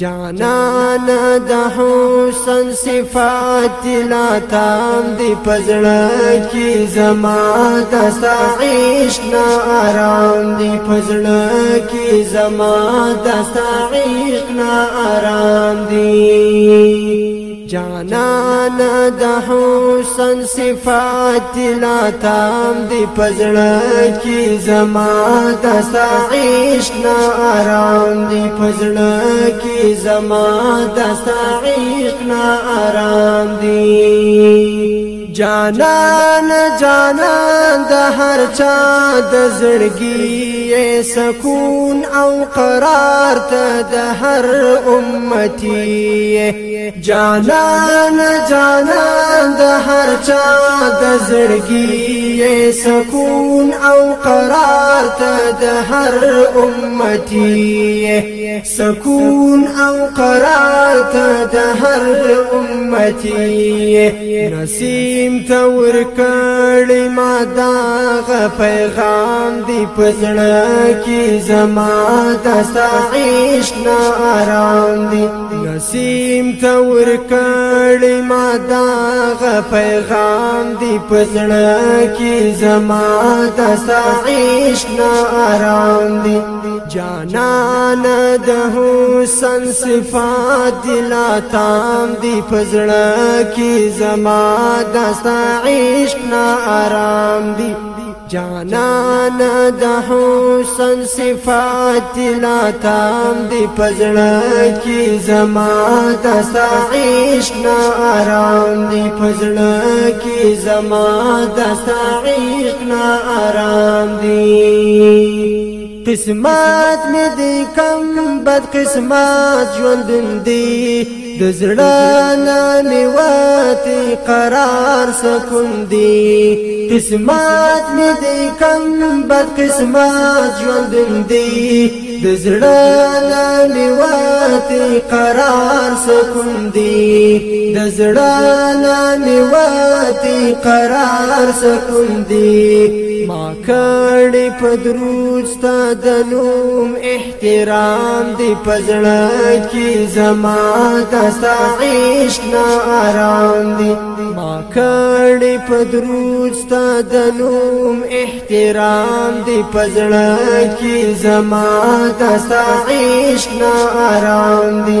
جانانا د حسن صفات لا تام دی پزړه کی زما د سعیش نا آرام دی پزړه کی زما د سعیش نا آرام دی جانانا د حسن صفات لا تام دی پزړه کی زما د سعیش نا آرام دی پزړه کی زما د سعیش نا آرام دی جانان جانان د هر چا د زړګي یې سکون او قرار ته د هر امتی جانان جانان د هر چا د زړګي سکون او قرار ته د هر امتی سکون او قرار ته د هر امتی نسیم ته ورکړې ما دا پیغام دی پزړه کې زما د سعیش نارام دی نسیم ته ورکړې ما دا پیغام دی پزړه کې زما د سعیش نارام دی جانان د حسن صفات دلا تام دی پزړه کی زما دستا عشق نا آرام دی جانان د حسن صفات دلا تام دی پزړه کی زما دستا عشق نا آرام دی پزړه کی زما دستا عشق نا آرام دی قسمت می دی کم بد قسمت ژوندم دی د زړه نامې واتی قرار سکون دی قسمت می دی کم بد قسمت ژوندم دی د زړه نه میواتي قرار سکون دی د زړه نه میواتي قرار سکون دی ما کړي پدروست د نوم احترام دی پزړه کی زما د ستا عشق نه آرام دی ما کړي پدروز تا د نوم احترام دی پزړه کی زما د عشق نا آرام دی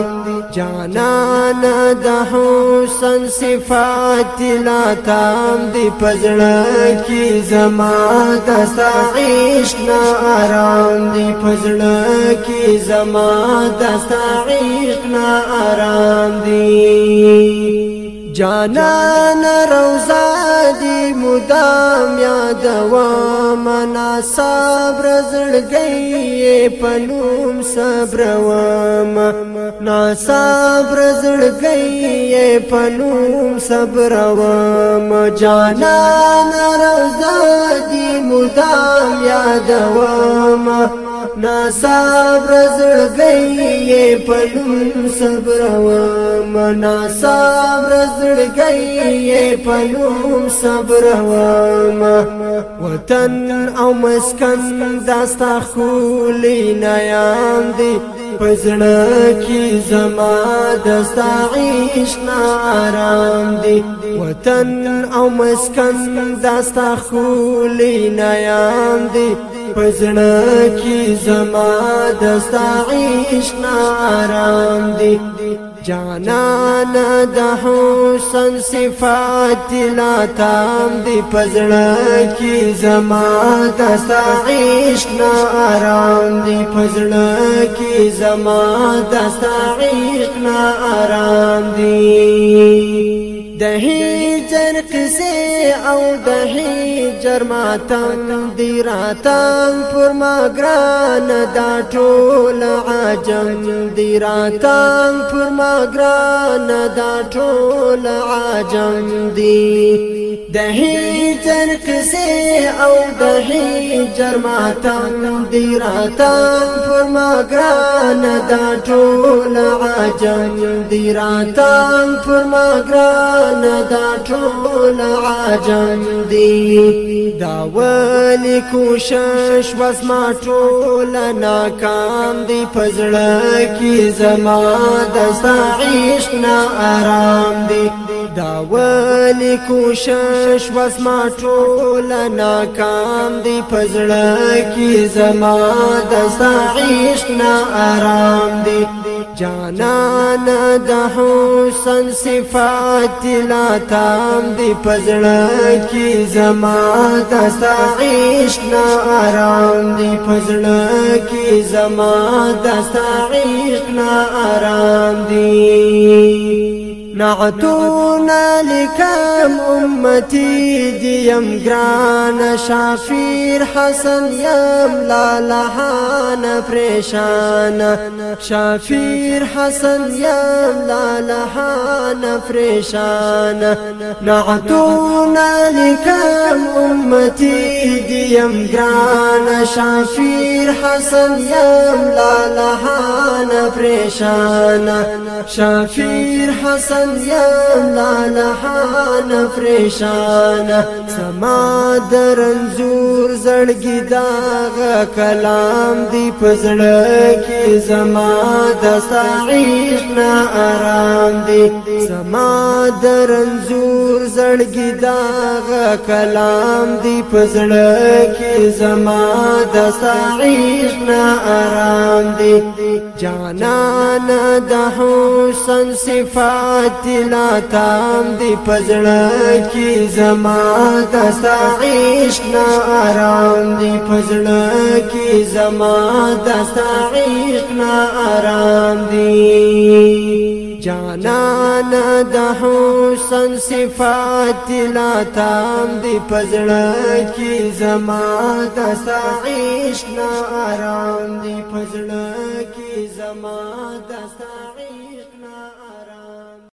جانان د حسن صفات لا تام دی پزړه کی زما د عشق نا آرام دی پزړه کی زما د عشق نا آرام دی جانان روزا دی مدام یادوا منا صبر زړګي پنوم صبر وام نا صبر زړګي پنوم صبر وام جانان روزا دی مدام یادوا منا نا صبر زړګي پنوم صبر وام منا صبر زړګي پنوم صبر وما وطن او مسکن داستا خولي نیام دي پزړه کې زما دستا عيش نارام دي وطن او مسکن داستا خولي نیام دي پزړه کې زما دستا عيش نارام دي جانانا د حسن صفات لا تام دی پزړه کی زما د عشق نا آرام دی پزړه کی زما د عشق نا آرام دی دهی هجر قصه او د هجر ماتم دی راتم پر ما ګران دا ټول عجم دی راتم پر ما ګران دا ټول عجم دی د هجر او د هجر ماتم دی راتم فرماګران دا ټول عجم دی راتم فرماګران دا ټول عجم دی دا ولی کوشش وس ما ټول ناکام دی پزړه کی زما د سعیش نا آرام دی دا ولی کوشش وس ما ټول ناکام دی پزړه کی زما د سعیش نا آرام دی جانانا د حسن صفات لا تام دی پزړه کی زما د عشق نا آرام دی پزړه کی زما د عشق نا آرام دی نعتونا لكم أمتي ديم گران شافير حسن يم لالحان فريشان شافير حسن يم لالحان فريشان نعتونا لكم أمتي ديم گران شافير حسن يم لالحان فريشان شافير حسن زم یم لالحان پریشان سما درنزور زړګي داغ کلام دی پزړه کې زما د سعیش نه آرام دی سما درنزور زړګي داغ کلام دی پزړه کې زما د سعیش نه آرام دی جانان د حسن صفات تی ناتام دی پزړه کی زما دستا عشق نا آرام دی پزړه کی زما دستا عشق نا آرام دی جانان د حسن صفات لا تام دی پزړه کی زما دستا عشق نا آرام دی پزړه کی زما دستا